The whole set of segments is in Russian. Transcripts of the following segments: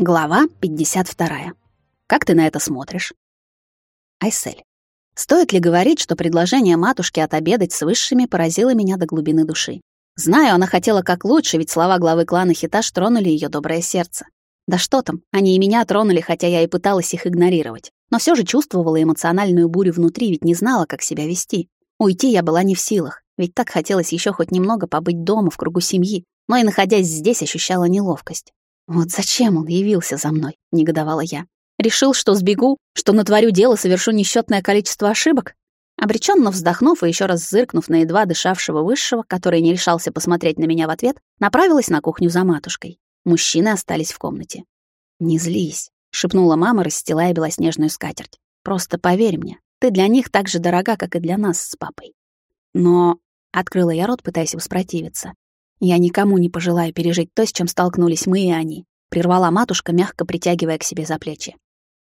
Глава 52. Как ты на это смотришь? Айсель. Стоит ли говорить, что предложение матушки отобедать с высшими поразило меня до глубины души? Знаю, она хотела как лучше, ведь слова главы клана Хиташ тронули ее доброе сердце. Да что там, они и меня тронули, хотя я и пыталась их игнорировать. Но все же чувствовала эмоциональную бурю внутри, ведь не знала, как себя вести. Уйти я была не в силах, ведь так хотелось еще хоть немного побыть дома в кругу семьи, но и находясь здесь ощущала неловкость. Вот зачем он явился за мной, негодовала я. Решил, что сбегу, что натворю дело, совершу несчетное количество ошибок? Обреченно вздохнув и еще раз зыркнув на едва дышавшего высшего, который не решался посмотреть на меня в ответ, направилась на кухню за матушкой. Мужчины остались в комнате. «Не злись», — шепнула мама, расстилая белоснежную скатерть. «Просто поверь мне, ты для них так же дорога, как и для нас с папой». «Но...» — открыла я рот, пытаясь воспротивиться. Я никому не пожелаю пережить то, с чем столкнулись мы и они, прервала матушка, мягко притягивая к себе за плечи.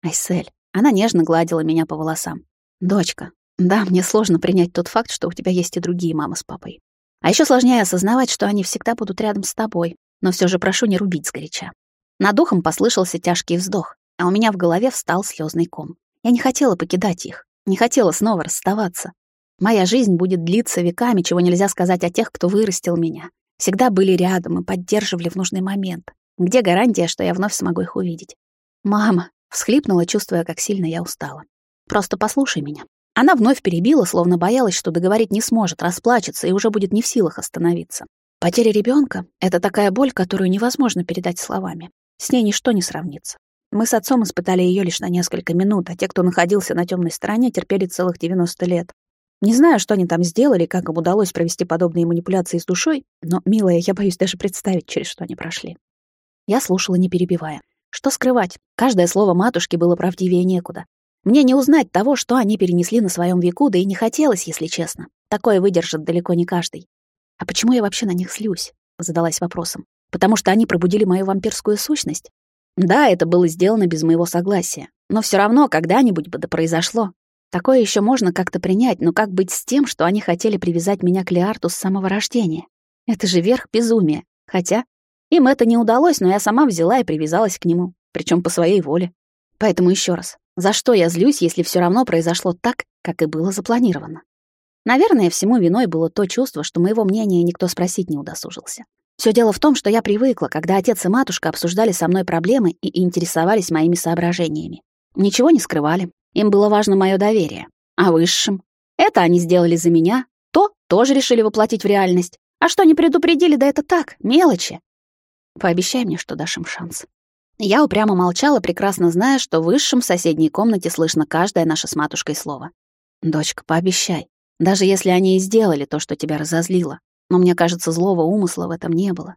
Айсель, она нежно гладила меня по волосам. Дочка, да, мне сложно принять тот факт, что у тебя есть и другие мамы с папой. А еще сложнее осознавать, что они всегда будут рядом с тобой, но все же прошу не рубить сгоряча. Над духом послышался тяжкий вздох, а у меня в голове встал слезный ком. Я не хотела покидать их, не хотела снова расставаться. Моя жизнь будет длиться веками, чего нельзя сказать о тех, кто вырастил меня, всегда были рядом и поддерживали в нужный момент. Где гарантия, что я вновь смогу их увидеть? «Мама!» — всхлипнула, чувствуя, как сильно я устала. «Просто послушай меня». Она вновь перебила, словно боялась, что договорить не сможет, расплачется и уже будет не в силах остановиться. Потеря ребенка — это такая боль, которую невозможно передать словами. С ней ничто не сравнится. Мы с отцом испытали ее лишь на несколько минут, а те, кто находился на темной стороне, терпели целых 90 лет. Не знаю, что они там сделали, как им удалось провести подобные манипуляции с душой, но, милая, я боюсь даже представить, через что они прошли. Я слушала, не перебивая. Что скрывать? Каждое слово матушки было правдивее некуда. Мне не узнать того, что они перенесли на своем веку, да и не хотелось, если честно. Такое выдержит далеко не каждый. А почему я вообще на них злюсь? Задалась вопросом. Потому что они пробудили мою вампирскую сущность? Да, это было сделано без моего согласия. Но все равно когда-нибудь бы да произошло. Такое еще можно как-то принять, но как быть с тем, что они хотели привязать меня к Леарту с самого рождения? Это же верх безумия. Хотя им это не удалось, но я сама взяла и привязалась к нему, причем по своей воле. Поэтому еще раз, за что я злюсь, если все равно произошло так, как и было запланировано? Наверное, всему виной было то чувство, что моего мнения никто спросить не удосужился. Все дело в том, что я привыкла, когда отец и матушка обсуждали со мной проблемы и интересовались моими соображениями. Ничего не скрывали, им было важно мое доверие. А высшим? Это они сделали за меня, то тоже решили воплотить в реальность. А что не предупредили, да это так, мелочи. Пообещай мне, что дашь им шанс. Я упрямо молчала, прекрасно зная, что в высшем в соседней комнате слышно каждое наше с матушкой слово. «Дочка, пообещай. Даже если они и сделали то, что тебя разозлило. Но мне кажется, злого умысла в этом не было.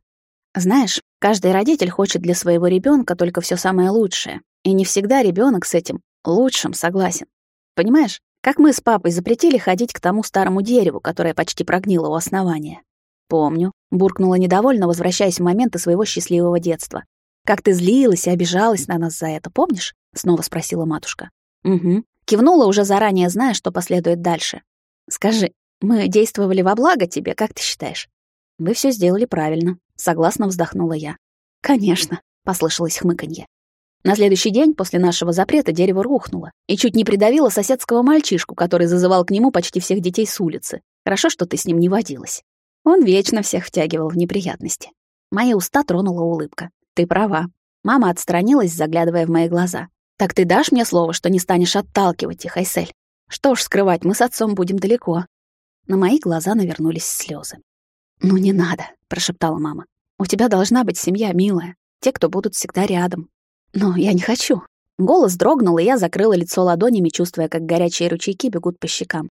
Знаешь, каждый родитель хочет для своего ребенка только все самое лучшее. И не всегда ребенок с этим Лучшим согласен. Понимаешь, как мы с папой запретили ходить к тому старому дереву, которое почти прогнило у основания. Помню, буркнула недовольно, возвращаясь в моменты своего счастливого детства. Как ты злилась и обижалась на нас за это, помнишь? снова спросила матушка. Угу. Кивнула уже заранее, зная, что последует дальше. Скажи, мы действовали во благо тебе, как ты считаешь? Вы все сделали правильно, согласно вздохнула я. Конечно, послышалось хмыканье. На следующий день после нашего запрета дерево рухнуло и чуть не придавило соседского мальчишку, который зазывал к нему почти всех детей с улицы. Хорошо, что ты с ним не водилась. Он вечно всех втягивал в неприятности. Мои уста тронула улыбка. Ты права. Мама отстранилась, заглядывая в мои глаза. Так ты дашь мне слово, что не станешь отталкивать их, Айсель? Что ж скрывать, мы с отцом будем далеко. На мои глаза навернулись слезы. «Ну не надо», — прошептала мама. «У тебя должна быть семья, милая. Те, кто будут всегда рядом. Но я не хочу. Голос дрогнул, и я закрыла лицо ладонями, чувствуя, как горячие ручейки бегут по щекам.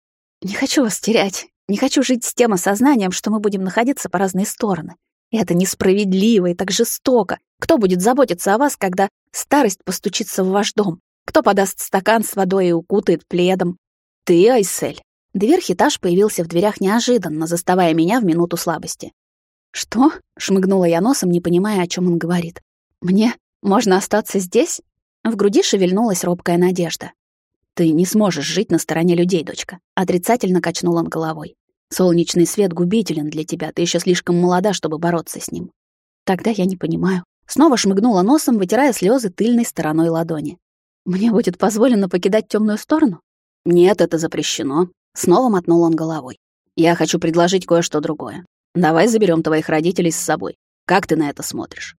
Не хочу вас терять. Не хочу жить с тем осознанием, что мы будем находиться по разные стороны. Это несправедливо и так жестоко. Кто будет заботиться о вас, когда старость постучится в ваш дом? Кто подаст стакан с водой и укутает пледом? Ты, Айсель. Дверь-хитаж появился в дверях неожиданно, заставая меня в минуту слабости. «Что?» — шмыгнула я носом, не понимая, о чем он говорит. «Мне можно остаться здесь? В груди шевельнулась робкая надежда. Ты не сможешь жить на стороне людей, дочка, отрицательно качнул он головой. Солнечный свет губителен для тебя, ты еще слишком молода, чтобы бороться с ним. Тогда я не понимаю, Снова шмыгнула носом, вытирая слезы тыльной стороной ладони. Мне будет позволено покидать темную сторону? Нет, это запрещено. Снова мотнул он головой. Я хочу предложить кое-что другое. Давай заберем твоих родителей с собой. Как ты на это смотришь?